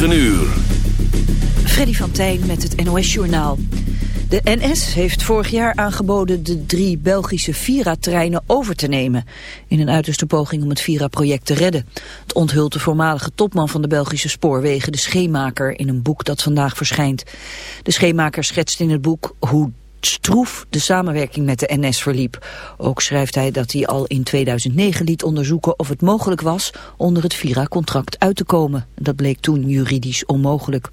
9 uur. Freddy van Tijn met het NOS-journaal. De NS heeft vorig jaar aangeboden de drie Belgische Vira-treinen over te nemen. In een uiterste poging om het Vira-project te redden. Het onthult de voormalige topman van de Belgische spoorwegen, de Scheemaker, in een boek dat vandaag verschijnt. De Scheemaker schetst in het boek hoe stroef de samenwerking met de NS verliep. Ook schrijft hij dat hij al in 2009 liet onderzoeken of het mogelijk was onder het Vira-contract uit te komen. Dat bleek toen juridisch onmogelijk.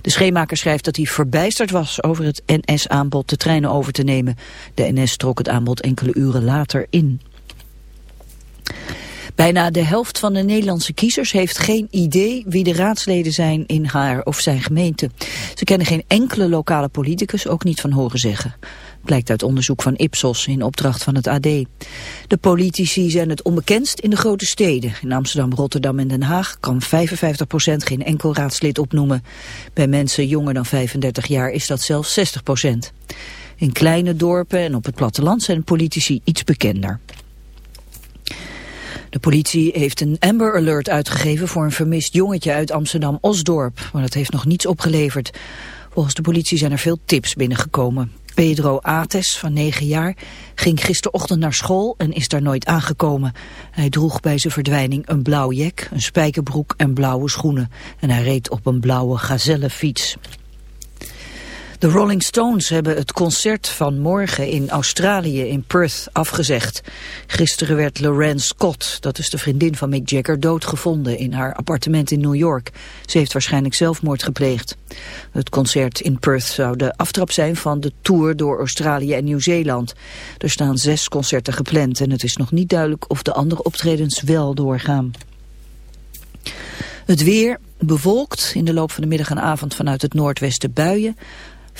De schemaker schrijft dat hij verbijsterd was over het NS-aanbod de treinen over te nemen. De NS trok het aanbod enkele uren later in. Bijna de helft van de Nederlandse kiezers heeft geen idee wie de raadsleden zijn in haar of zijn gemeente. Ze kennen geen enkele lokale politicus, ook niet van horen zeggen. Blijkt uit onderzoek van Ipsos in opdracht van het AD. De politici zijn het onbekendst in de grote steden. In Amsterdam, Rotterdam en Den Haag kan 55% geen enkel raadslid opnoemen. Bij mensen jonger dan 35 jaar is dat zelfs 60%. In kleine dorpen en op het platteland zijn politici iets bekender. De politie heeft een Amber Alert uitgegeven voor een vermist jongetje uit Amsterdam-Osdorp. Maar dat heeft nog niets opgeleverd. Volgens de politie zijn er veel tips binnengekomen. Pedro Ates, van 9 jaar, ging gisterochtend naar school en is daar nooit aangekomen. Hij droeg bij zijn verdwijning een blauw jek, een spijkerbroek en blauwe schoenen. En hij reed op een blauwe gazellefiets. De Rolling Stones hebben het concert van morgen in Australië, in Perth, afgezegd. Gisteren werd Lorraine Scott, dat is de vriendin van Mick Jagger, doodgevonden in haar appartement in New York. Ze heeft waarschijnlijk zelfmoord gepleegd. Het concert in Perth zou de aftrap zijn van de tour door Australië en Nieuw-Zeeland. Er staan zes concerten gepland en het is nog niet duidelijk of de andere optredens wel doorgaan. Het weer bewolkt in de loop van de middag en avond vanuit het noordwesten buien.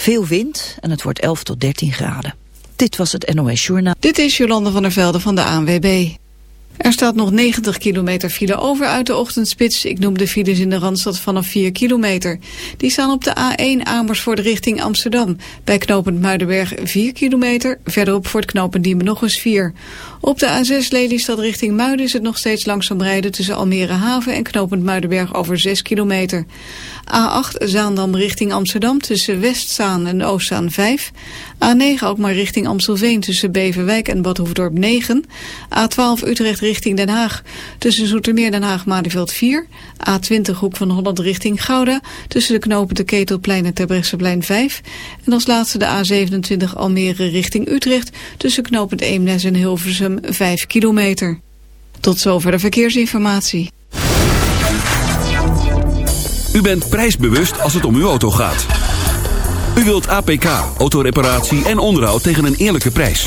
Veel wind en het wordt 11 tot 13 graden. Dit was het NOS Journaal. Dit is Jolande van der Velde van de ANWB. Er staat nog 90 kilometer file over uit de ochtendspits. Ik noem de files in de Randstad vanaf 4 kilometer. Die staan op de A1 Amersfoort richting Amsterdam. Bij knooppunt Muidenberg 4 kilometer. Verderop voor het knooppunt Diemen nog eens 4. Op de A6 Lelystad richting Muiden is het nog steeds langzaam rijden... tussen Almere Haven en knooppunt Muidenberg over 6 kilometer. A8 Zaandam richting Amsterdam tussen Westzaan en Oostzaan 5. A9 ook maar richting Amstelveen tussen Beverwijk en Badhoevedorp 9. A12 Utrecht richting Den Haag tussen Zoetermeer Den Haag Malieveld 4. A20 Hoek van Holland richting Gouda tussen de knopen de Ketelplein en Terbrechtseplein 5. En als laatste de A27 Almere richting Utrecht tussen knopend Eemnes en Hilversum 5 kilometer. Tot zover de verkeersinformatie. U bent prijsbewust als het om uw auto gaat. U wilt APK, autoreparatie en onderhoud tegen een eerlijke prijs.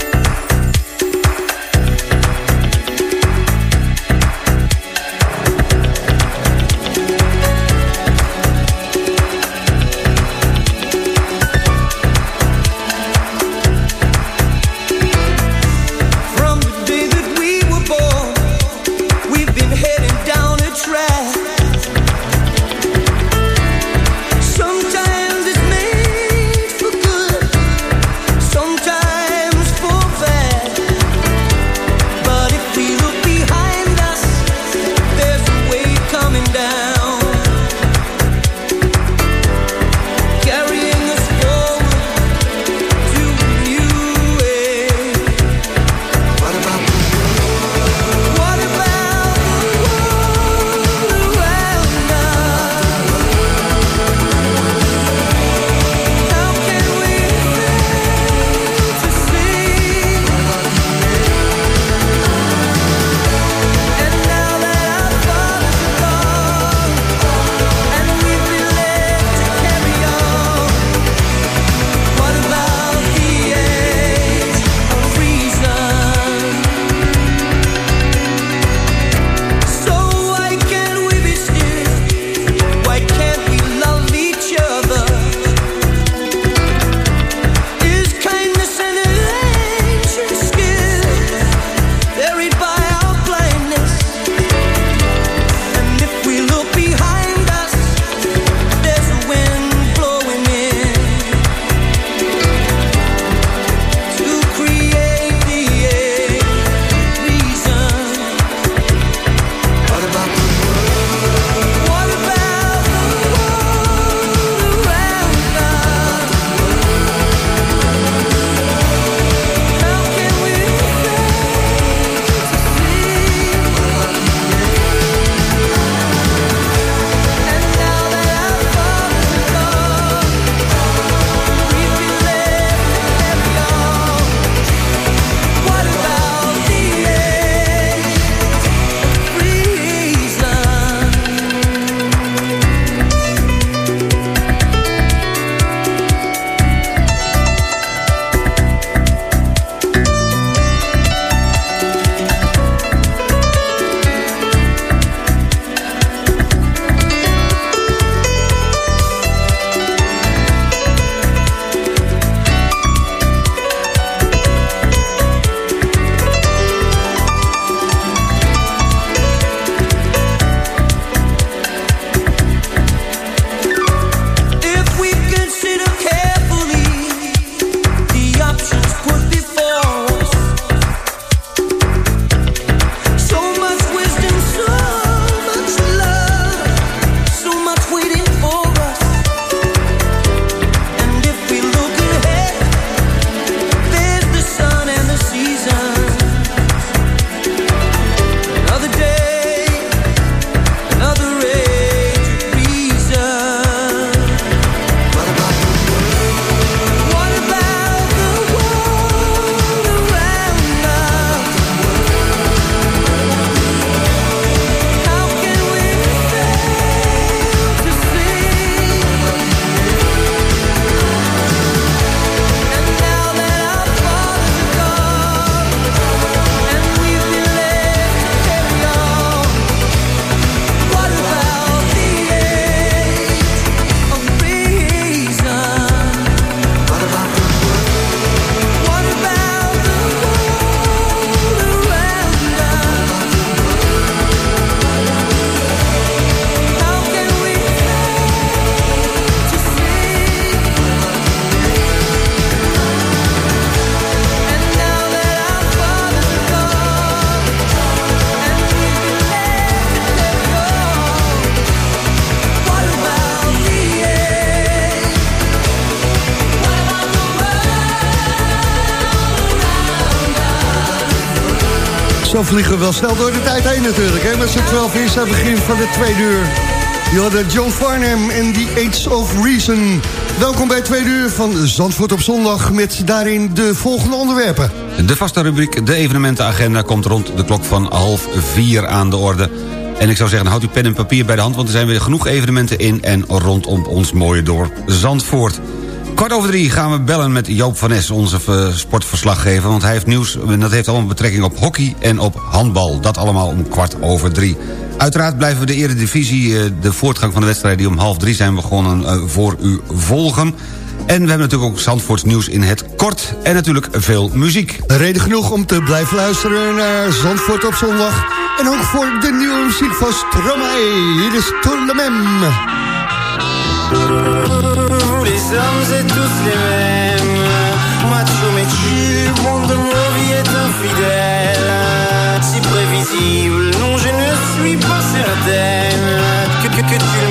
Vliegen we wel snel door de tijd heen natuurlijk. Hè? Met z'n 12 is het begin van de tweede uur. Je John Farnham en The Age of Reason. Welkom bij tweede uur van Zandvoort op zondag... met daarin de volgende onderwerpen. De vaste rubriek, de evenementenagenda... komt rond de klok van half vier aan de orde. En ik zou zeggen, houd uw pen en papier bij de hand... want er zijn weer genoeg evenementen in en rondom ons mooie dorp Zandvoort. Kwart over drie gaan we bellen met Joop van Es, onze sportverslaggever... want hij heeft nieuws, en dat heeft allemaal betrekking op hockey en op handbal. Dat allemaal om kwart over drie. Uiteraard blijven we de eredivisie, eh, de voortgang van de wedstrijd... die om half drie zijn begonnen, eh, voor u volgen. En we hebben natuurlijk ook Zandvoorts nieuws in het kort. En natuurlijk veel muziek. Reden genoeg om te blijven luisteren naar Zandvoort op zondag. En ook voor de nieuwe muziek van Stromae. Hier is Tournemem. Hommes et tous les mêmes. Macho mais tu, monde de nos vies est infidèle. Si prévisible, non je ne suis pas certaine que, que, que tu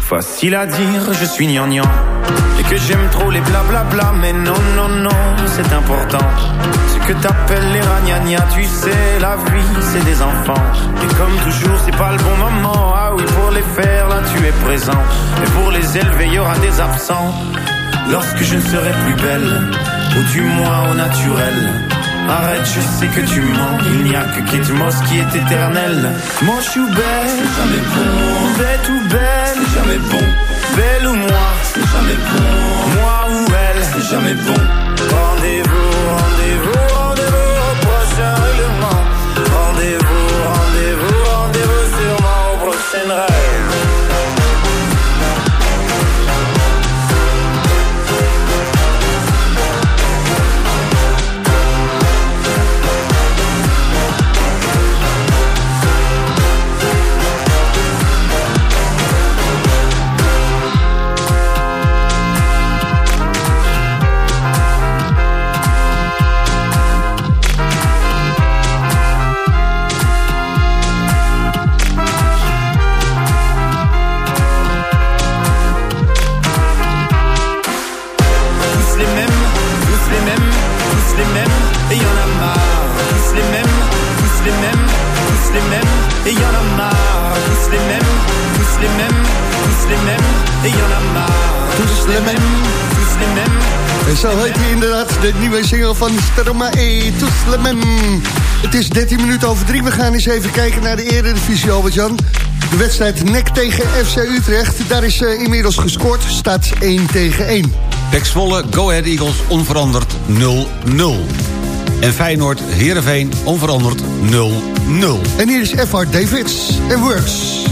Facile à dire, je suis gnangnan. Et que j'aime trop les blablabla Mais non, non, non, c'est important que t'appelles les ragnagnas Tu sais, la vie, c'est des enfants Et comme toujours, c'est pas le bon moment Ah oui, pour les faire, là, tu es présent Et pour les élever, il y aura des absents Lorsque je ne serai plus belle Ou du moins au naturel Arrête, je sais que tu mens. Il n'y a que Kate Moss qui est éternel. Moi, je suis belle, c'est jamais bon. Bête ou belle, c'est jamais bon. Belle ou moi, c'est jamais bon. Moi ou elle, c'est jamais bon. Les mêmes. Het is 13 minuten over drie. We gaan eens even kijken naar de Eredivisie, Albert-Jan. De wedstrijd NEC tegen FC Utrecht. Daar is eh, inmiddels gescoord. Staat 1 tegen 1. Pek Zwolle, Go Ahead Eagles onveranderd 0-0. En Feyenoord, Heerenveen onveranderd 0-0. En hier is F.R. Davids en Works.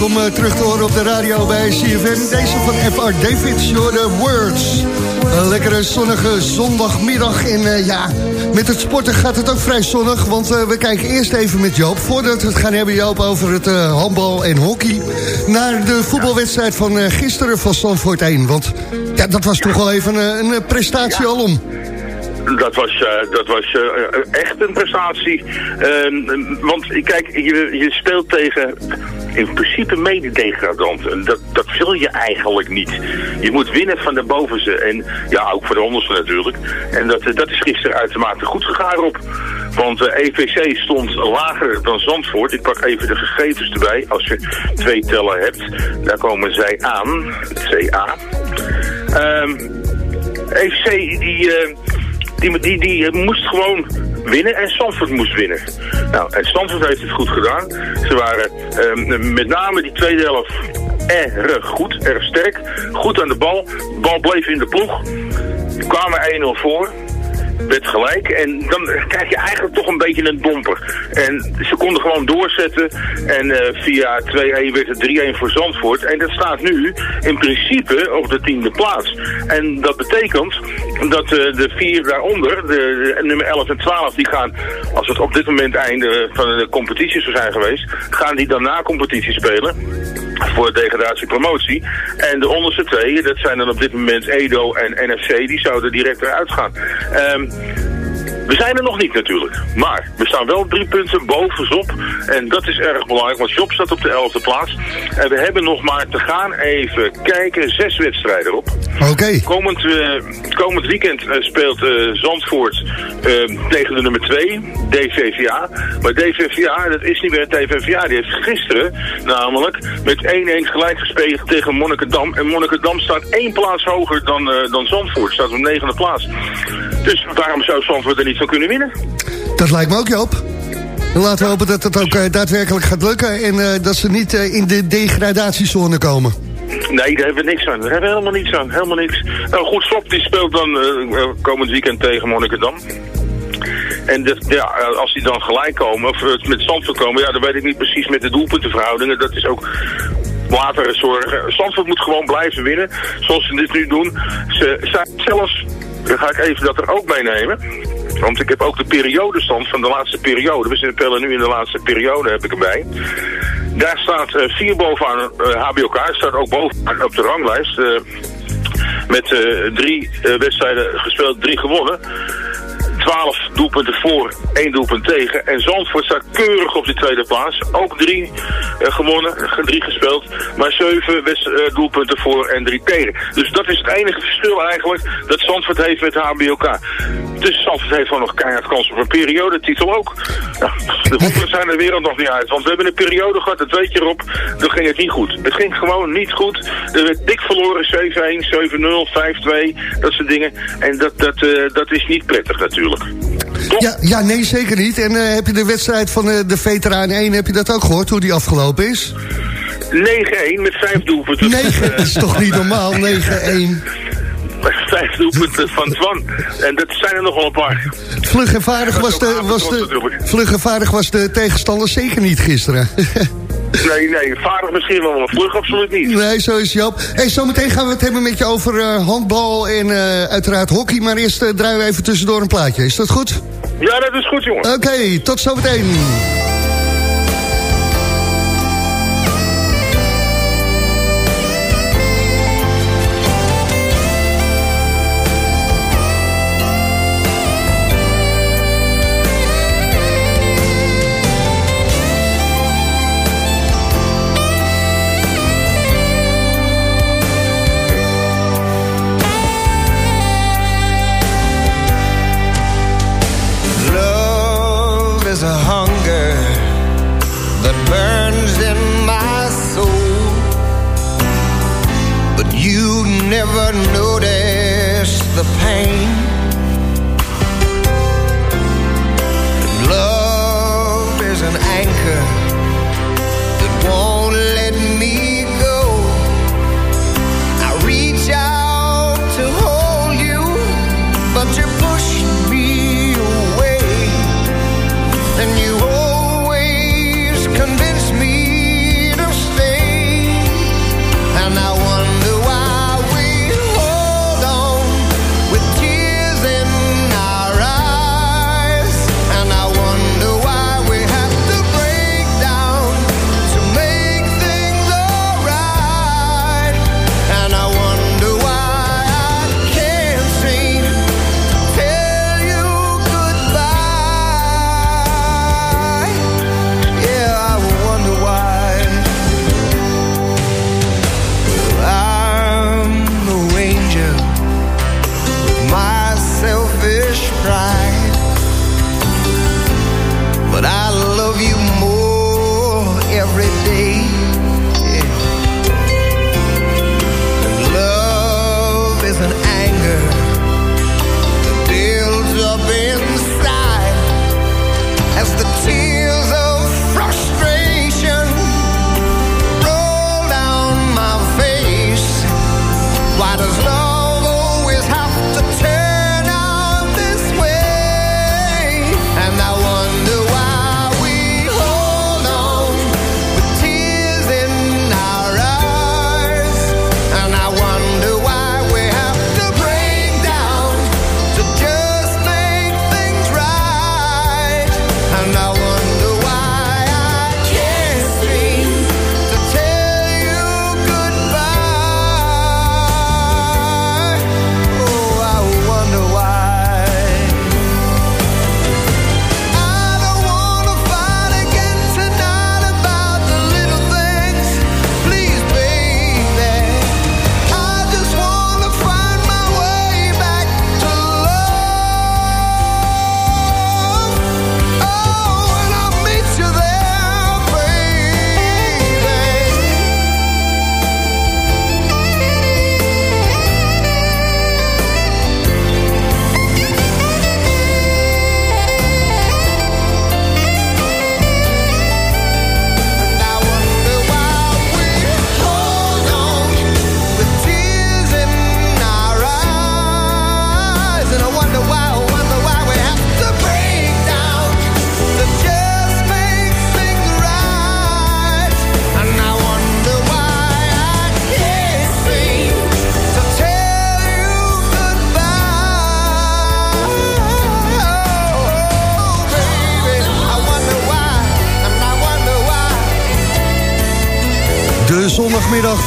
Leuk om eh, terug te horen op de radio bij CFM. Deze van F.R. Davids, Your the Words. Een lekkere zonnige zondagmiddag. En eh, ja, met het sporten gaat het ook vrij zonnig. Want eh, we kijken eerst even met Joop. Voordat we het gaan hebben, Joop, over het handbal en hockey. Naar de voetbalwedstrijd van gisteren van Stanford 1. Want ja, dat was toch wel even een, een prestatie alom. Dat was, dat was echt een prestatie. Ehm, want kijk, je, je speelt tegen in principe mededegradant. Dat, dat wil je eigenlijk niet. Je moet winnen van de bovenste. En ja, ook voor de onderste natuurlijk. En dat, eh, dat is gisteren uitermate goed gegaan op. Want eh, EVC stond lager dan Zandvoort. Ik pak even de gegevens erbij. Als je twee tellen hebt, daar komen zij aan. CA. Ehm EVC die... eh, die, die, die eh, moest gewoon winnen en Stanford moest winnen. Nou, en Stanford heeft het goed gedaan. Ze waren ehm, met name die tweede helft erg goed, erg sterk. Goed aan de bal. De bal bleef in de ploeg. Kwamen 1-0 voor. Werd gelijk. En dan krijg je eigenlijk toch een beetje een domper. En ze konden gewoon doorzetten. En eh, via 2-1 werd het 3-1 voor Zandvoort. En dat staat nu in principe op de tiende plaats. En dat betekent dat eh, de vier daaronder, de, de nummer 11 en 12, die gaan, als het op dit moment einde van de competitie zou zijn geweest, gaan die dan na competitie spelen voor degradatiepromotie. En de onderste twee, dat zijn dan op dit moment Edo en NFC, die zouden direct eruit gaan. Ehm, we zijn er nog niet natuurlijk. Maar we staan wel drie punten bovenop. En dat is erg belangrijk, want Job staat op de 11e plaats. En we hebben nog maar te gaan even kijken. Zes wedstrijden op. Oké. Komend, eh, komend weekend eh, speelt eh, Zandvoort tegen de nummer 2, DVVA. Maar DVVA, dat is niet meer DVVA. Die heeft gisteren namelijk met 1-1 gelijk gespeeld tegen Monnikendam. En Monnikendam staat één plaats hoger dan, dan Zandvoort. Staat op negende plaats. Dus waarom zou Zandvoort er niet van kunnen winnen? Dat lijkt me ook, Joop. En laten we hopen dat het ook eh, daadwerkelijk gaat lukken... en eh, dat ze niet eh, in de degradatiezone komen. Nee, daar hebben we niks aan. Daar hebben we helemaal niets aan. Helemaal niks. Nou goed, Slop die speelt dan komend weekend tegen Monnikendam. En ja, als die dan gelijk komen, of met Zandvoort komen, ja, dan weet ik niet precies met de doelpuntenverhoudingen. Dat is ook later zorgen. Zandvoort moet gewoon blijven winnen, zoals ze dit nu doen. Ze zijn zelfs, dan ga ik even dat er ook meenemen. Want ik heb ook de periodestand van de laatste periode. We spelen nu in de laatste periode, heb ik erbij. Daar staat eh, vier bovenaan eh, HBOK, staat ook bovenaan op de ranglijst. eh, met eh, drie eh, wedstrijden gespeeld, drie gewonnen. 12 doelpunten voor, één doelpunt tegen. En Zandvoort staat keurig op de tweede plaats. Ook drie eh, gewonnen, ge- drie gespeeld. Maar zeven wedst- eh, doelpunten voor en drie tegen. Dus dat is het enige verschil eigenlijk dat Zandvoort heeft met HBOK. Dus Zandvoort heeft gewoon nog keihard kans op een periodetitel ook. De woorden zijn de wereld nog niet uit. Want we hebben een periode gehad, dat weet je erop, dan ging het niet goed. Het ging gewoon niet goed. Er werd dik verloren, 7-1, 7-0, 5-2, dat soort dingen. En dat, dat, eh, dat is niet prettig natuurlijk. Ja, ja, nee, zeker niet. En eh, heb je de wedstrijd van eh, de Veteraan 1, heb je dat ook gehoord, hoe die afgelopen is? 9-1 met vijf doelpunten. 9, dat is toch niet normaal, 9-1. Vijf doelpunten van Twan. En dat zijn er nog wel een paar. Vlug en vaardig was de, was de, vlug en vaardig was de tegenstander zeker niet gisteren. Nee, nee, vaardig misschien wel, maar vlug absoluut niet. Nee, zo is Joop. Hey, zometeen gaan we het hebben met je over eh, handbal en eh, uiteraard hockey. Maar eerst eh, draaien we even tussendoor een plaatje. Is dat goed? Ja, dat is goed, jongen. Oké, tot zometeen.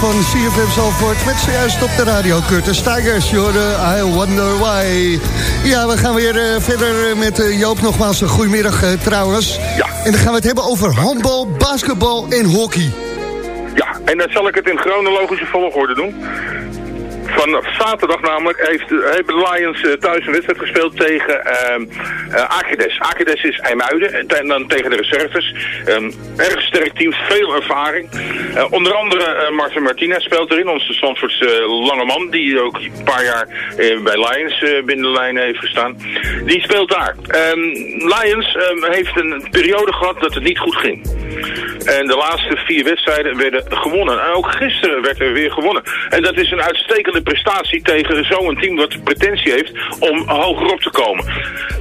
Van CFM Zalvoort met zojuist op de radio Curtis Tigers. Jorde, I wonder why. Ja, we gaan weer eh, verder eh, met eh, Joop. Nogmaals een goedemiddag uh, trouwens. Ja. En dan gaan we het hebben over handbal, basketbal en hockey. Ja, en dan zal ik het in chronologische volgorde doen. Van zaterdag namelijk heeft, de Lions eh, thuis een wedstrijd gespeeld tegen uh, Akedes. Akedes is IJmuiden, en dan tegen de reserves. Um, erg sterk team, veel ervaring. Uh, onder andere Martin Martinez speelt erin, onze Zandvoortse lange man, die ook een paar jaar bij Lions binnen de lijn heeft gestaan. Die speelt daar. Um, Lions um, heeft een periode gehad dat het niet goed ging. En de laatste vier wedstrijden werden gewonnen. En ook gisteren werd er weer gewonnen. En dat is een uitstekende prestatie tegen zo'n team wat pretentie heeft om hoger op te komen.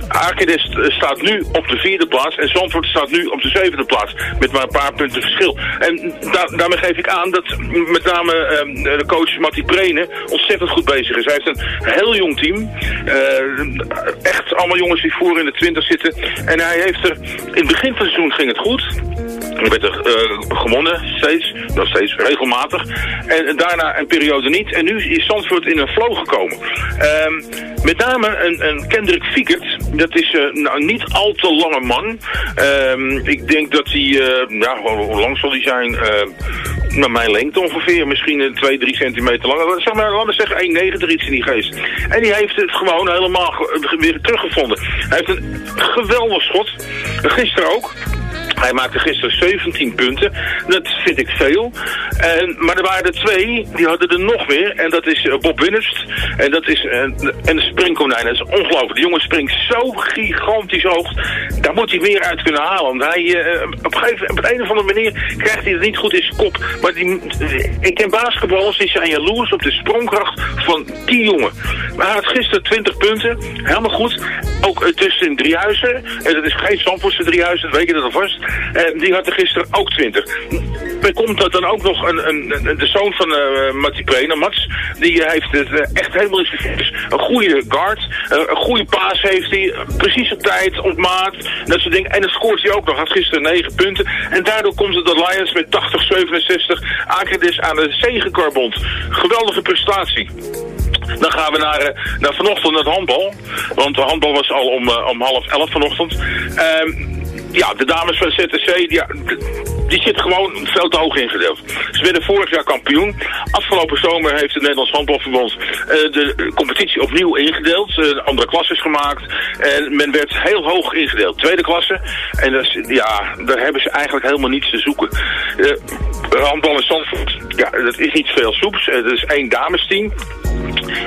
Arkides staat nu op de vierde plaats en Zandvoort staat nu op de zevende plaats. Met maar een paar punten verschil. En da daarmee geef ik aan dat met name uh, de coach Matti Prene ontzettend goed bezig is. Hij heeft een heel jong team. Uh, echt allemaal jongens die voor in de twintig zitten. En hij heeft er, in het begin van het seizoen ging het goed. Er werd er uh, gewonnen, steeds, nog steeds regelmatig. En, daarna een periode niet. En nu is Zandvoort in een flow gekomen. Uh, met name een, een Kendrick Fiekert. Dat is uh, nou, niet al te lange man. Uh, ik denk dat hij, ja, hoe lang zal hij zijn? naar mijn lengte ongeveer. Misschien 2, 3 centimeter lang. Zeg maar, laten we zeggen 1,90 iets in die geest. En die heeft het gewoon helemaal weer teruggevonden. Hij heeft een geweldig schot. Gisteren ook. Hij maakte gisteren 17 punten. Dat vind ik veel. En, maar er waren er twee, die hadden er nog meer. En dat is Bob Winnest. En dat is en de springkonijn. Dat is ongelooflijk. De jongen springt zo gigantisch hoog. Daar moet hij meer uit kunnen halen. Want hij, uh, op, een gegeven, op een of andere manier krijgt hij het niet goed in zijn kop. Maar die, ik ken basketballers die zijn jaloers op de sprongkracht van die jongen. Maar hij had gisteren 20 punten. Helemaal goed. Ook tussen Driehuizen. En dat is geen Zandvoortse Driehuizen, dat weet je dat alvast. En die had er gisteren ook 20. Er komt dat dan ook nog een, een, de zoon van uh, Matti Prena, Mats. Die heeft het uh, echt helemaal in zijn Een goede guard. Een goede paas heeft hij. Precies op tijd, op maat. Dat soort dingen. En dan scoort hij ook nog. Had gisteren 9 punten. En daardoor komt het de Lions met 80-67 Akedes aan de zegenkarbond. Geweldige prestatie. Dan gaan we naar, naar vanochtend het handbal. Want de handbal was al om, om half elf vanochtend. Um, ja, de dames van ZTC, die, zitten gewoon veel te hoog ingedeeld. Ze werden vorig jaar kampioen. Afgelopen zomer heeft het Nederlands Handbalverbond uh, de competitie opnieuw ingedeeld. Uh, andere klasses gemaakt. En men werd heel hoog ingedeeld. Tweede klasse. En dat ja, daar hebben ze eigenlijk helemaal niets te zoeken. Uh, handbal in ja, dat is niet veel soeps. dat is één damesteam.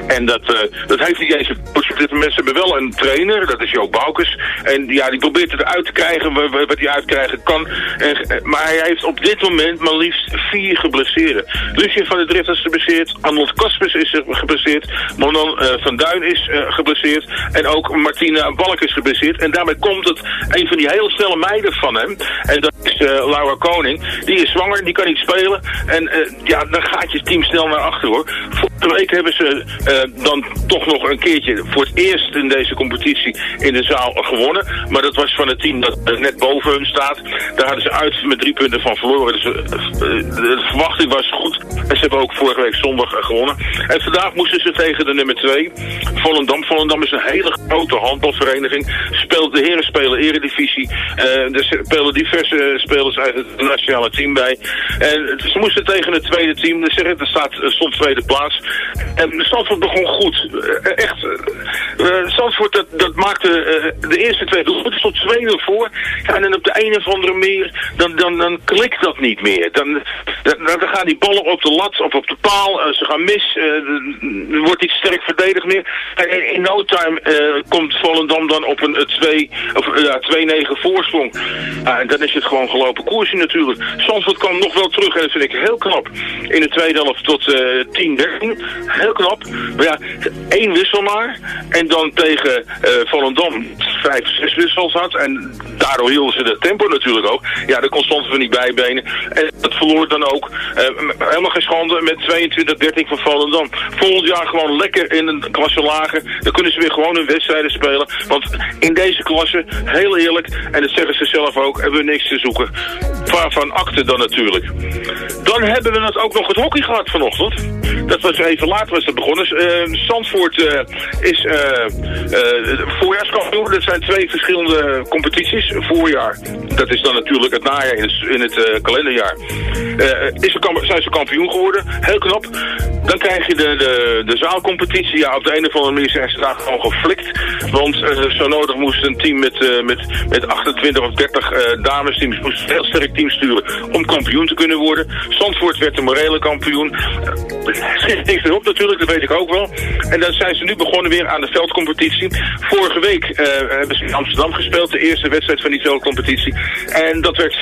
En dat, dat heeft niet eens een dit moment. Hebben wel een trainer, dat is Joop Boukes. En ja, die probeert het eruit te krijgen wat hij uitkrijgen kan. En, maar hij heeft op dit moment maar liefst vier geblesseerd. Lucien van der Drift is geblesseerd. Arnold Kaspers is geblesseerd. Monan uh, van Duin is uh, geblesseerd. En ook Martina Balk is geblesseerd. En daarmee komt het een van die hele snelle meiden van hem. En dat is Laura Koning. Die is zwanger, die kan niet spelen. En ja, dan gaat je team snel naar achter hoor. Vorige week hebben ze dan toch nog een keertje voor eerst in deze competitie in de zaal gewonnen. Maar dat was van het team dat net boven hun staat. Daar hadden ze uit met drie punten van verloren. Dus de verwachting was goed. En ze hebben ook vorige week zondag gewonnen. En vandaag moesten ze tegen de nummer 2. Volendam. Volendam is een hele grote handbalvereniging. Speelt, de heren spelen eredivisie. Er spelen diverse spelers uit het nationale team bij. En ze moesten tegen het tweede team. Er staat, stond tweede plaats. En Zandvoort begon goed. Echt. Uh, Zandvoort dat, dat maakte de eerste twee doelpunten. stond 2-0 voor. En dan op de een of andere manier, dan, dan, dan klikt dat niet meer. Dan, dan, dan gaan die ballen op de lat of op de paal, uh, ze gaan mis, er wordt niet sterk verdedigd meer. En in no time komt Volendam dan op een 2 of uh, 2-9 voorsprong. en dan is het gewoon gelopen koersje natuurlijk. Zandvoort kwam nog wel terug en dat vind ik heel knap. In de tweede helft tot 10-13. Heel knap. Maar ja, één wissel maar. En dan tegen Volendam vijf, zes wissels had. En daardoor hielden ze de tempo natuurlijk ook. Ja, de constante van die bijbenen. En dat verloor dan ook. Uh, helemaal geen schande met 22-13 van Volendam. Volgend jaar gewoon lekker in een klasse lager. Dan kunnen ze weer gewoon hun wedstrijden spelen. Want in deze klasse, heel eerlijk, en dat zeggen ze zelf ook, hebben we niks te zoeken. Waarvan akte dan natuurlijk. Dan hebben we het ook nog het hockey gehad vanochtend. Dat was even later was dat begonnen. Eh, Zandvoort eh, is eh voorjaarskampioen. Dat zijn twee verschillende competities. Voorjaar, dat is dan natuurlijk het najaar in het, in het kalenderjaar. Is ze zijn ze kampioen geworden. Heel knap. Dan krijg je de, de, de zaalcompetitie. Ja, op de een of andere manier zijn ze daar gewoon geflikt. Want eh, zo nodig moest een team met, eh, met, met 28 of 30 eh damesteams, moest een heel sterk team sturen om kampioen te kunnen worden. Zandvoort werd de morele kampioen. Schiet niks erop natuurlijk, dat weet ik ook wel. En dan zijn ze nu begonnen weer aan de veldcompetitie. Vorige week hebben ze in Amsterdam gespeeld, de eerste wedstrijd van die veldcompetitie. En dat werd 4-4.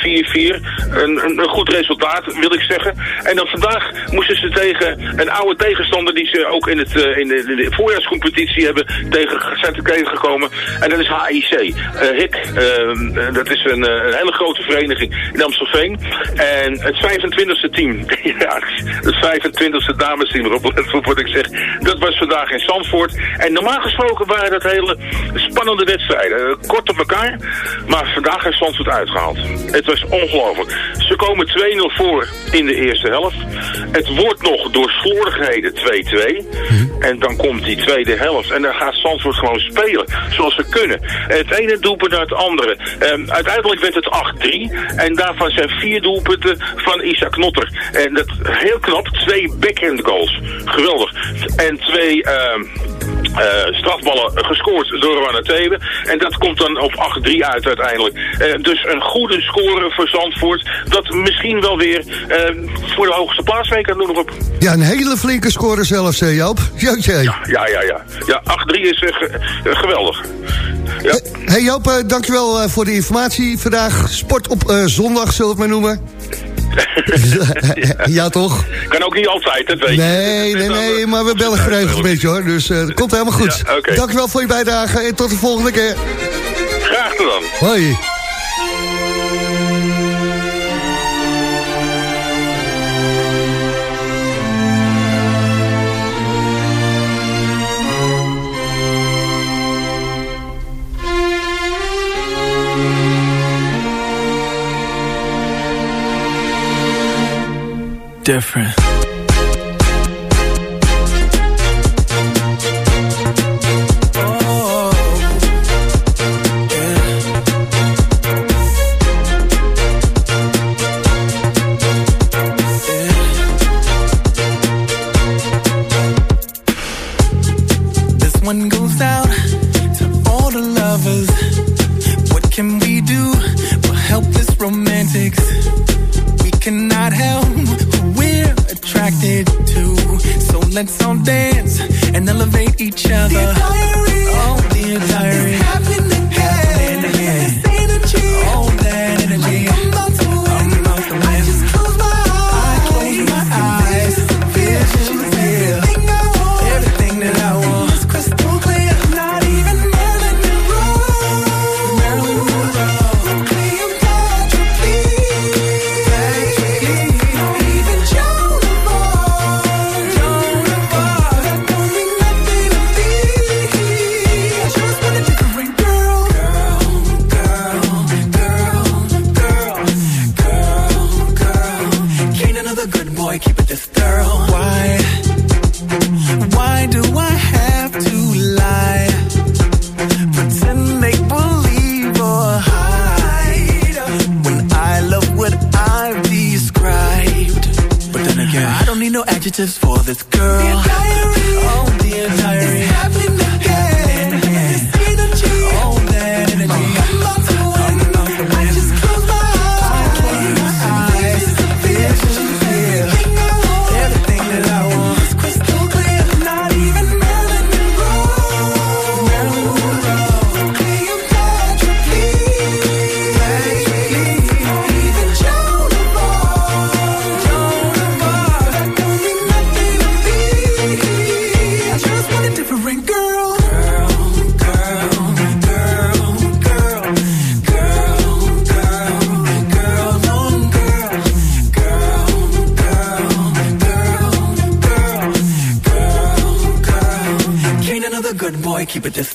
Een, een, een goed resultaat, wil ik zeggen. En dan vandaag moesten ze tegen een oude tegenstander die ze ook in, het, eh, in, de, voorjaarscompetitie hebben tegen, zijn tegengekomen. En dat is HIC. Eh HIC, eh, dat is een, een hele grote vereniging in Amstelveen. En het 25e team, ja, het 25e damesteam, erop wat ik zeg, dat was vandaag in Zandvoort. En normaal gesproken waren dat hele spannende wedstrijden. Kort op elkaar, maar vandaag heeft Zandvoort uitgehaald. Het was ongelooflijk. Ze komen 2-0 voor in de eerste helft. Het wordt nog door slordigheden 2-2. En dan komt die tweede helft. En dan gaat Zandvoort gewoon spelen zoals ze kunnen. Het ene doelpunt naar het andere. Ehm, uiteindelijk werd het 8-3. En daarvan zijn vier doelpunten van Isaac Notter. En dat heel knap. Twee backhand goals. Geweldig. En twee... ehm, eh, strafballen gescoord door Rwana Thebe. En dat komt dan op 8-3 uit uiteindelijk. Eh, dus een goede score voor Zandvoort. Dat misschien wel weer eh, voor de hoogste plaats mee kan doen. Op. Ja, een hele flinke score zelfs, hè, Joop. Ja, ja, ja. Ja, ja 8-3 is ge- geweldig. Ja. Hey Joop, dankjewel voor de informatie. Vandaag sport op zondag, zullen we het maar noemen. ja, toch? Kan ook niet altijd, dat weet je. Nee, nee, nee, maar we bellen geregeld een beetje hoor. Dus eh, dat komt helemaal goed. Ja. Dankjewel voor je bijdrage en tot de volgende keer. Graag gedaan. Hoi. Different. Something. fugitives for this girl. It this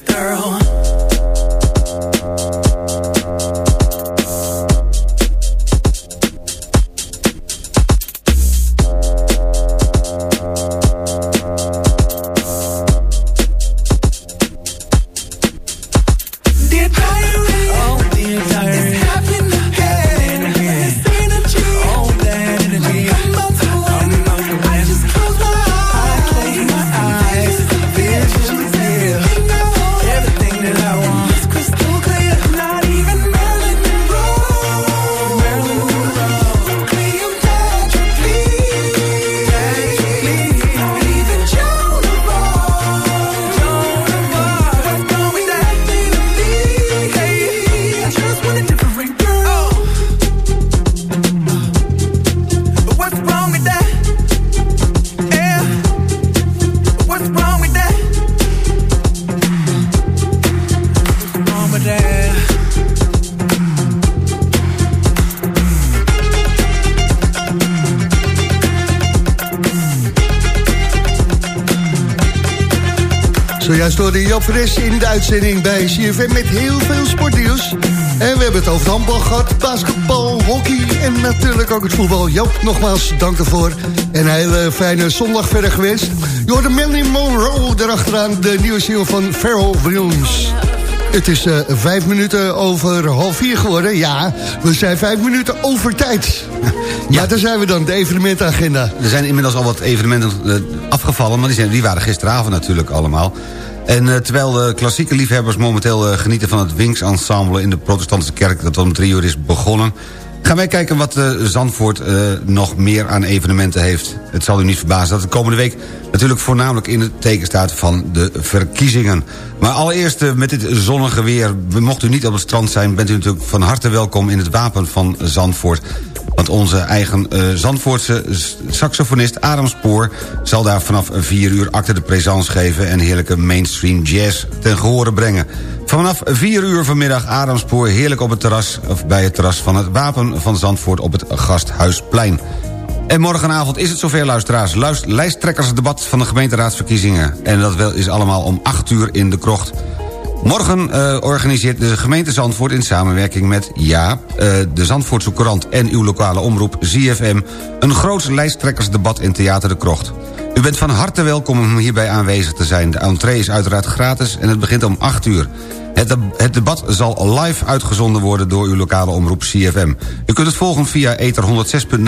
Zojuist door de Job Fres in de uitzending bij CFM met heel veel sportnieuws. En we hebben het over handbal gehad, basketbal, hockey en natuurlijk ook het voetbal. Joop, nogmaals dank daarvoor. En een hele fijne zondag verder gewenst. Je hoort de Marilyn Monroe erachteraan, de nieuwe single van Pharrell Williams. Het is eh, vijf minuten over half vier geworden. Ja, we zijn vijf minuten over tijd. Ja, daar zijn we dan, de evenementenagenda. Er zijn inmiddels al wat evenementen eh, afgevallen... maar die, zijn, die waren gisteravond natuurlijk allemaal. En eh, terwijl de klassieke liefhebbers momenteel eh, genieten van het Wings Ensemble... in de protestantse kerk dat om drie uur is begonnen... gaan wij kijken wat eh, Zandvoort nog meer aan evenementen heeft. Het zal u niet verbazen dat de komende week natuurlijk voornamelijk in het teken staat van de verkiezingen. Maar allereerst met dit zonnige weer, mocht u niet op het strand zijn... bent u natuurlijk van harte welkom in het wapen van Zandvoort. Want onze eigen eh, Zandvoortse saxofonist Adam Spoor... zal daar vanaf 4 uur acte de présence geven... en heerlijke mainstream jazz ten gehore brengen. Vanaf 4 uur vanmiddag Adam Spoor heerlijk op het terras... of bij het terras van het Wapen van Zandvoort op het Gasthuisplein. En morgenavond is het zover, luisteraars. Luist, lijsttrekkersdebat van de gemeenteraadsverkiezingen. En dat wel is allemaal om 8 uur in de krocht. Morgen eh, organiseert de gemeente Zandvoort in samenwerking met, ja, eh, de Zandvoortse Courant en uw lokale omroep ZFM... een groot lijsttrekkersdebat in Theater de Krocht. U bent van harte welkom om hierbij aanwezig te zijn. De entree is uiteraard gratis en het begint om 8 uur. Het, het debat zal live uitgezonden worden door uw lokale omroep CFM. U kunt het volgen via Ether 106.9,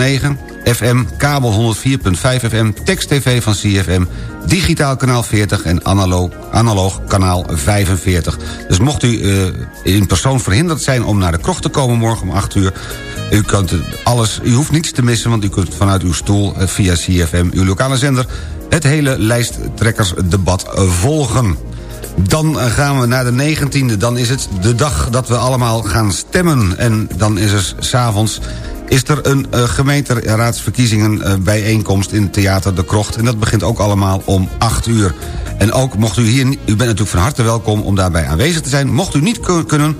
FM, kabel 104.5 FM, tekst TV van CFM, digitaal kanaal 40 en analoog, analoog kanaal 45. Dus mocht u eh, in persoon verhinderd zijn om naar de krocht te komen morgen om 8 uur... U, kunt alles, u hoeft niets te missen, want u kunt vanuit uw stoel eh, via CFM, uw lokale zender... het hele lijsttrekkersdebat volgen. Dan eh, gaan we naar de 19e. Dan is het de dag dat we allemaal gaan stemmen. En dan is er s'avonds is er een uh, gemeenteraadsverkiezingen uh, bijeenkomst in Theater de Krocht. En dat begint ook allemaal om 8 uur. En ook mocht u hier... U bent natuurlijk van harte welkom om daarbij aanwezig te zijn. Mocht u niet kun- kunnen...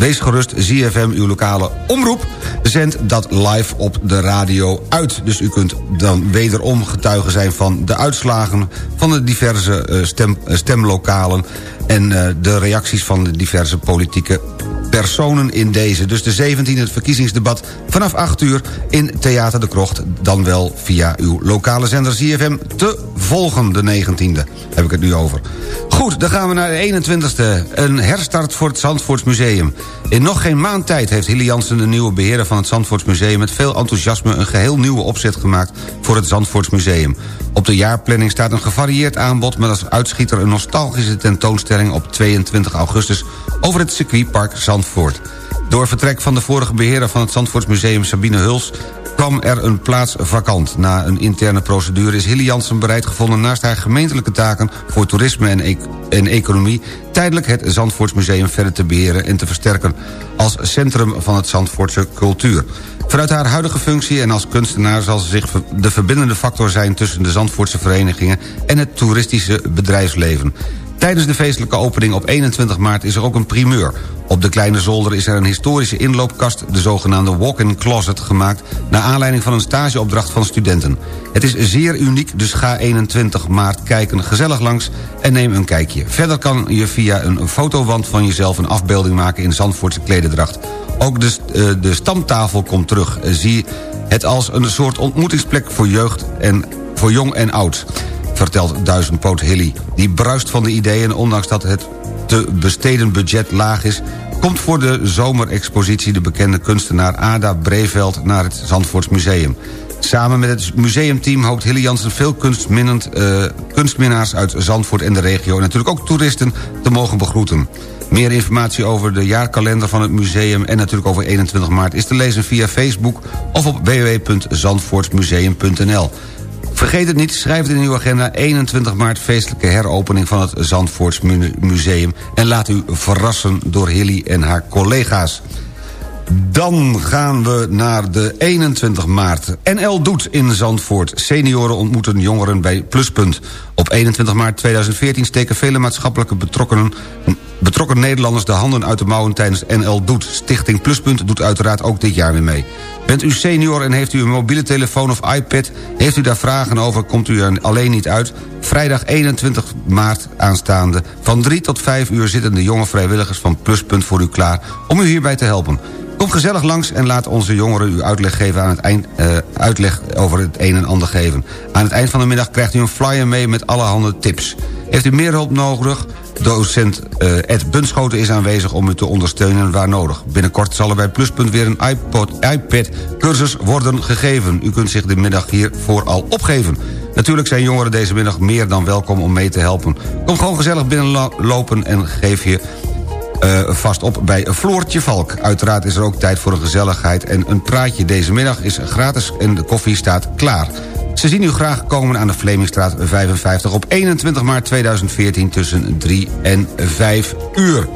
Wees gerust, ZFM, uw lokale omroep, zendt dat live op de radio uit. Dus u kunt dan wederom getuige zijn van de uitslagen... van de diverse eh, stem, eh, stemlokalen... en eh, de reacties van de diverse politieke personen in deze. Dus de 17e, het verkiezingsdebat vanaf 8 uur in Theater de Krocht... dan wel via uw lokale zender ZFM te volgen, de 19e. Heb ik het nu over. Goed, dan gaan we naar de 21e. Een herstart voor het Zandvoortsmuseum. In nog geen maand tijd heeft Hilly Jansen, de nieuwe beheerder van het Zandvoortsmuseum... met veel enthousiasme een geheel nieuwe opzet gemaakt voor het Zandvoortsmuseum. Op de jaarplanning staat een gevarieerd aanbod... met als uitschieter een nostalgische tentoonstelling op 22 augustus... over het circuitpark Zandvoort. Door vertrek van de vorige beheerder van het Zandvoortsmuseum Sabine Huls kwam er een plaats vakant. Na een interne procedure is Hilly Jansen bereid gevonden... naast haar gemeentelijke taken voor toerisme en, e- en economie... tijdelijk het Zandvoortsmuseum verder te beheren en te versterken... als centrum van het Zandvoortse cultuur. Vanuit haar huidige functie en als kunstenaar zal ze zich de verbindende factor zijn... tussen de Zandvoortse verenigingen en het toeristische bedrijfsleven. Tijdens de feestelijke opening op 21 maart is er ook een primeur. Op de Kleine Zolder is er een historische inloopkast... de zogenaamde walk-in closet gemaakt... naar aanleiding van een stageopdracht van studenten. Het is zeer uniek, dus ga 21 maart kijken gezellig langs... en neem een kijkje. Verder kan je via een fotowand van jezelf... een afbeelding maken in Zandvoortse klededracht. Ook de, eh, de stamtafel komt terug. Zie het als een soort ontmoetingsplek voor jeugd en voor jong en oud vertelt Duizendpoot Hilly. Die bruist van de ideeën, ondanks dat het te besteden budget laag is... komt voor de zomerexpositie de bekende kunstenaar Ada Breveld... naar het Zandvoorts Museum. Samen met het museumteam hoopt Hilly Jansen veel eh, kunstminnaars uit Zandvoort en de regio... en natuurlijk ook toeristen te mogen begroeten. Meer informatie over de jaarkalender van het museum... en natuurlijk over 21 maart is te lezen via Facebook... of op www.zandvoortsmuseum.nl. Vergeet het niet, schrijf het in uw agenda. 21 maart feestelijke heropening van het Zandvoorts Mu- Museum. En laat u verrassen door Hilly en haar collega's. Dan gaan we naar de 21 maart. NL Doet in Zandvoort. Senioren ontmoeten jongeren bij Pluspunt. Op 21 maart 2014 steken vele maatschappelijke betrokkenen... betrokken Nederlanders de handen uit de mouwen tijdens NL Doet. Stichting Pluspunt doet uiteraard ook dit jaar weer mee. Bent u senior en heeft u een mobiele telefoon of iPad... heeft u daar vragen over, komt u er alleen niet uit... vrijdag 21 maart aanstaande... van 3 tot 5 uur zitten de jonge vrijwilligers van Pluspunt voor u klaar... om u hierbij te helpen. Kom gezellig langs en laat onze jongeren u uitleg, geven aan het eind, eh, uitleg over het een en ander geven. Aan het eind van de middag krijgt u een flyer mee met allerhande tips. Heeft u meer hulp nodig? Docent eh, Ed Bunschoten is aanwezig om u te ondersteunen waar nodig. Binnenkort zal er bij Pluspunt weer een iPad-cursus worden gegeven. U kunt zich de middag hiervoor al opgeven. Natuurlijk zijn jongeren deze middag meer dan welkom om mee te helpen. Kom gewoon gezellig binnenlopen en geef je uh, vast op bij Floortje Valk. Uiteraard is er ook tijd voor een gezelligheid en een praatje. Deze middag is gratis en de koffie staat klaar. Ze zien u graag komen aan de Vlemingstraat 55 op 21 maart 2014 tussen 3 en 5 uur.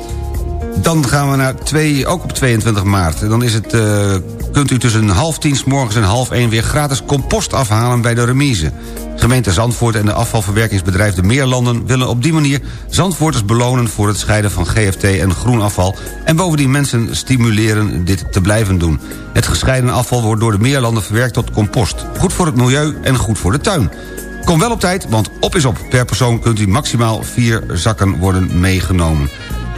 Dan gaan we naar twee, ook op 22 maart. Dan is het, uh, kunt u tussen half tien s morgens en half één... weer gratis compost afhalen bij de remise. Gemeente Zandvoort en de afvalverwerkingsbedrijf De Meerlanden... willen op die manier Zandvoorters belonen voor het scheiden van GFT en groenafval... en bovendien mensen stimuleren dit te blijven doen. Het gescheiden afval wordt door de Meerlanden verwerkt tot compost. Goed voor het milieu en goed voor de tuin. Kom wel op tijd, want op is op. Per persoon kunt u maximaal vier zakken worden meegenomen.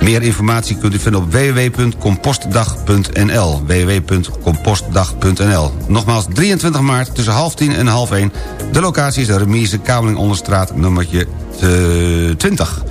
Meer informatie kunt u vinden op www.compostdag.nl www.compostdag.nl Nogmaals, 23 maart tussen half tien en half 1. De locatie is de remise Kameling Onderstraat nummertje 20.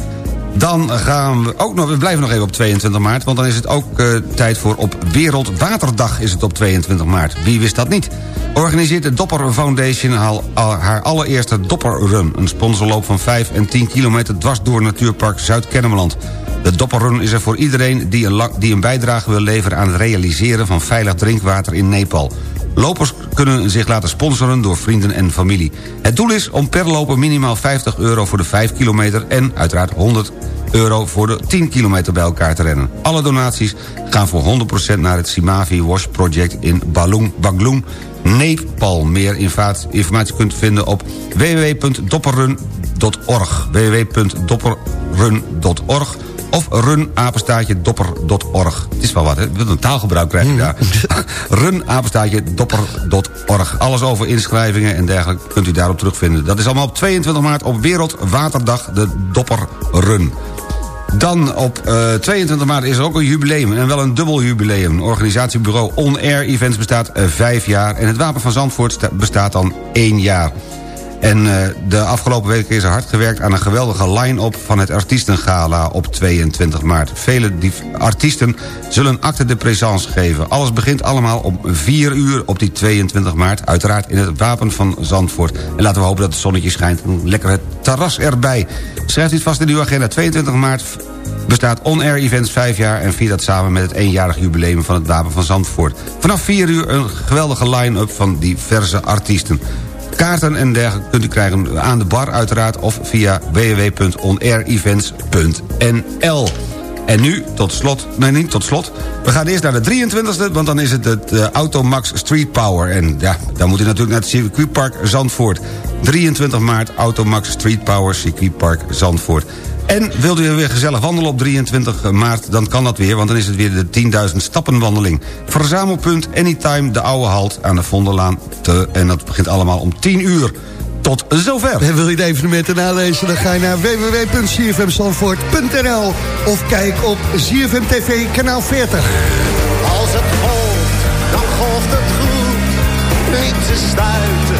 Dan gaan we ook nog, we blijven nog even op 22 maart... want dan is het ook uh, tijd voor op Wereldwaterdag is het op 22 maart. Wie wist dat niet? Organiseert de Dopper Foundation haar allereerste Dopperrun... een sponsorloop van 5 en 10 kilometer dwars door Natuurpark Zuid-Kennemerland. De Dopperrun is er voor iedereen die een, die een bijdrage wil leveren... aan het realiseren van veilig drinkwater in Nepal. Lopers kunnen zich laten sponsoren door vrienden en familie. Het doel is om per loper minimaal 50 euro voor de 5 kilometer... en uiteraard 100 euro voor de 10 kilometer bij elkaar te rennen. Alle donaties gaan voor 100% naar het Simavi Wash Project in Balung, Banglung, Nepal. Meer informatie kunt vinden op www.dopperrun.org www.dopperrun.org of runapenstaatje dopper.org. Het is wel wat, hè? Wat een taalgebruik krijg je daar. runapenstaatje dopper.org. Alles over inschrijvingen en dergelijke kunt u daarop terugvinden. Dat is allemaal op 22 maart op Wereldwaterdag, de Dopperrun. Dan op uh, 22 maart is er ook een jubileum. En wel een dubbel jubileum. Organisatiebureau On Air Events bestaat uh, vijf jaar. En het Wapen van Zandvoort bestaat dan één jaar. En uh, de afgelopen weken is er hard gewerkt aan een geweldige line-up... van het Artiestengala op 22 maart. Vele artiesten zullen acte de présence geven. Alles begint allemaal om 4 uur op die 22 maart. Uiteraard in het Wapen van Zandvoort. En laten we hopen dat het zonnetje schijnt. Lekker het terras erbij. Schrijft u het vast in uw agenda. 22 maart bestaat On Air Events 5 jaar... en viert dat samen met het eenjarig jubileum van het Wapen van Zandvoort. Vanaf 4 uur een geweldige line-up van diverse artiesten. Kaarten en dergelijke kunt u krijgen aan de bar uiteraard... of via www.onairevents.nl. En nu, tot slot, nee niet tot slot... we gaan eerst naar de 23e, want dan is het het uh, Automax Street Power. En ja, dan moet u natuurlijk naar het circuitpark Zandvoort. 23 maart, Automax Street Power, circuitpark Zandvoort. En wilt u weer gezellig wandelen op 23 maart, dan kan dat weer... want dan is het weer de 10.000 stappenwandeling. Verzamelpunt Anytime, de oude halt aan de Vondellaan. Te, en dat begint allemaal om 10 uur. Tot zover. En wil je de evenementen nalezen, dan ga je naar www.cfmstanvoort.nl of kijk op CFM TV kanaal 40. Als het golft, dan golft het goed. Niet te stuiten,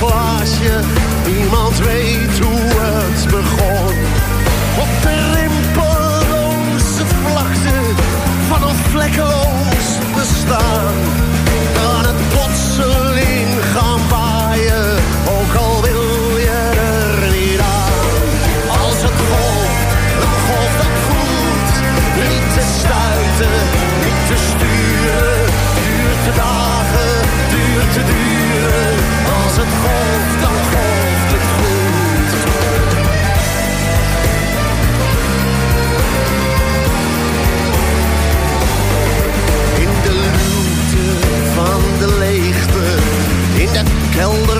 glaasje, niemand weet hoe het begon. Op de rimpeloze vlakte van een vlekkeloos bestaan. Kan het plotseling gaan kelder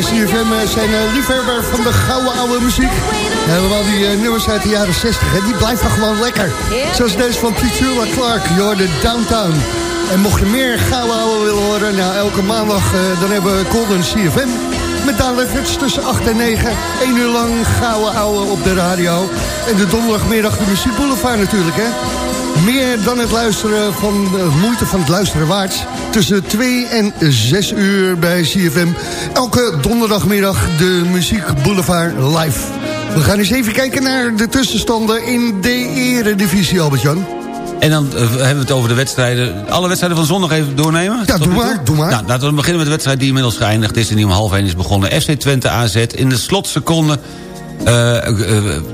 Bij CFM eh, zijn eh, liefhebber van de gouden oude muziek. En helemaal die eh, nummers uit de jaren 60, hè, die blijven gewoon lekker. Zoals deze van Petula Clark, the Downtown. En mocht je meer gouden oude willen horen, nou, elke maandag dan hebben we Golden CFM. Met Daan tussen 8 en 9. 1 uur lang gouden ouwe op de radio. En de donderdagmiddag de Muziek Boulevard natuurlijk, hè. Meer dan het luisteren van de moeite van het luisteren waard. Tussen 2 en 6 uur bij CFM. Elke donderdagmiddag de Muziek Boulevard live. We gaan eens even kijken naar de tussenstanden in de eredivisie, Albert-Jan. En dan eh, hebben we het over de wedstrijden. Alle wedstrijden van zondag even doornemen? Ja, doe maar, doe maar. Nou, laten we beginnen met de wedstrijd die inmiddels geëindigd is... en die om half 1 is begonnen. FC Twente AZ. In de slotseconde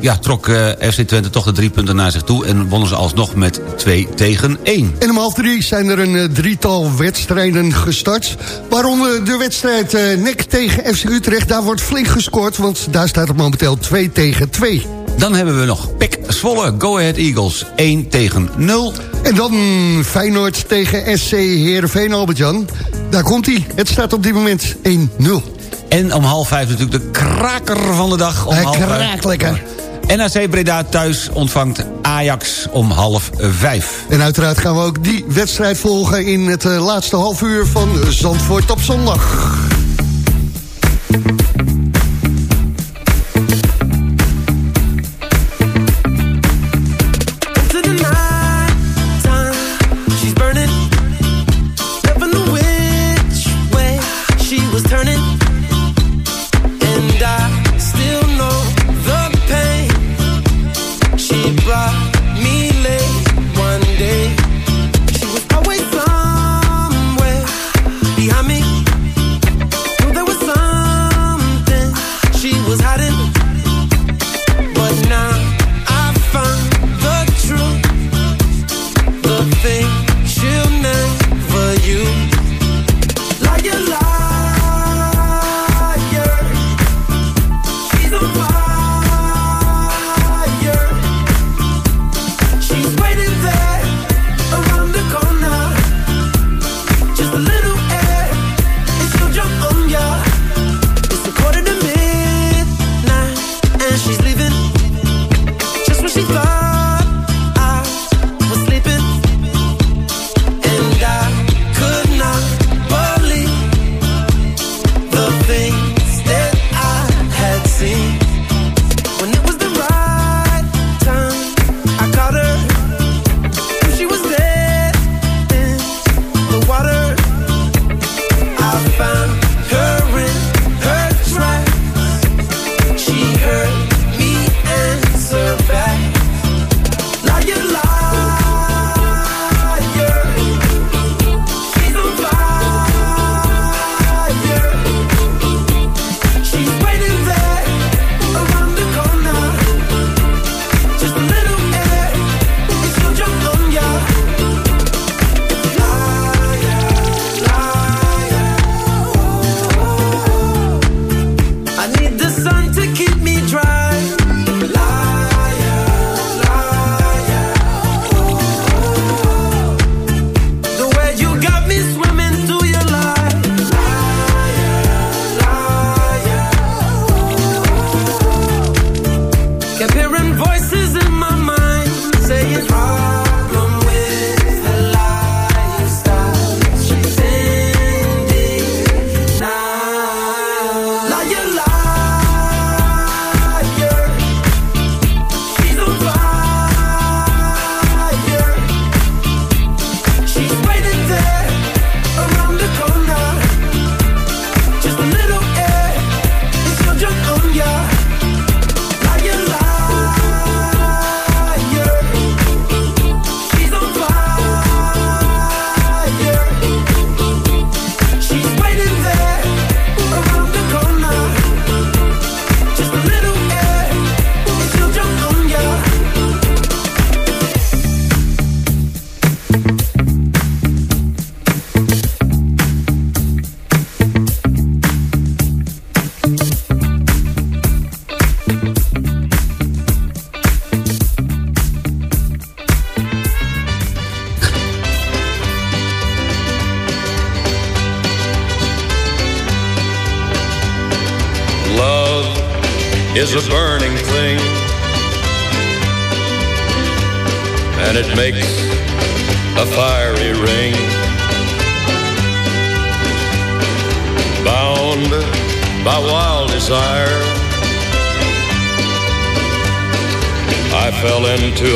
ja, trok eh, FC Twente toch de drie punten naar zich toe... en wonnen ze alsnog met 2 tegen 1. En om half drie zijn er een eh, drietal wedstrijden gestart. Waaronder de wedstrijd eh, NEC tegen FC Utrecht. Daar wordt flink gescoord, want daar staat het momenteel 2 tegen 2. Dan hebben we nog Pek Zwolle, Go Ahead Eagles, 1 tegen 0. En dan Feyenoord tegen SC Heerenveen, Albert-Jan. Daar komt hij. Het staat op dit moment 1-0. En om half vijf natuurlijk de kraker van de dag. Om half kraakt lekker. NAC Breda thuis ontvangt Ajax om half vijf. En uiteraard gaan we ook die wedstrijd volgen... in het eh, laatste half uur van Zandvoort op zondag.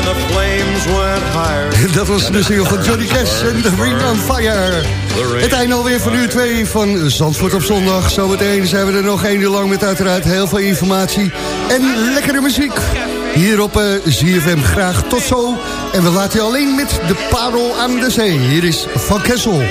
and the flames went higher. Dat was de single van Johnny Cash en The Ring on Fire. Het einde alweer van uur 2 van Zandvoort op zondag. Zometeen zijn we er nog één uur lang met uiteraard heel veel informatie en lekkere muziek. Hier op uh, ZFM graag tot zo. En we laten je alleen met de parel aan de zee. Hier is Van Kessel.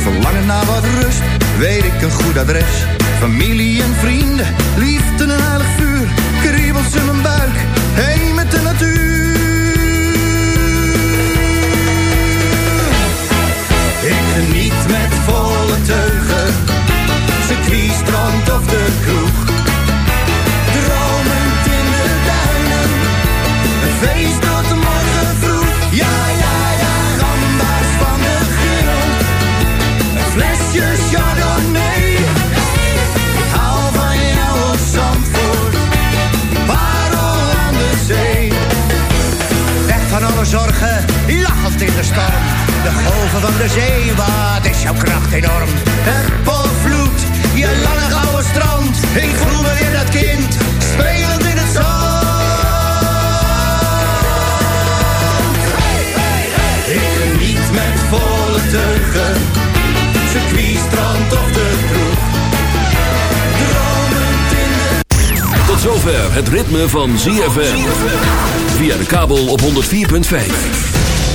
Verlangen naar wat rust, weet ik een goed adres. Familie en vrienden, liefde en heilig vuur. De golven van de zee, wat is jouw kracht enorm. Het polvloed, je lange gouden strand. Ik voel me weer dat kind, spelend in het zand. Ik geniet met volle teugen, circuit, strand of de kroeg. Dromend in de... Tot zover het ritme van ZFM. Via de kabel op 104.5.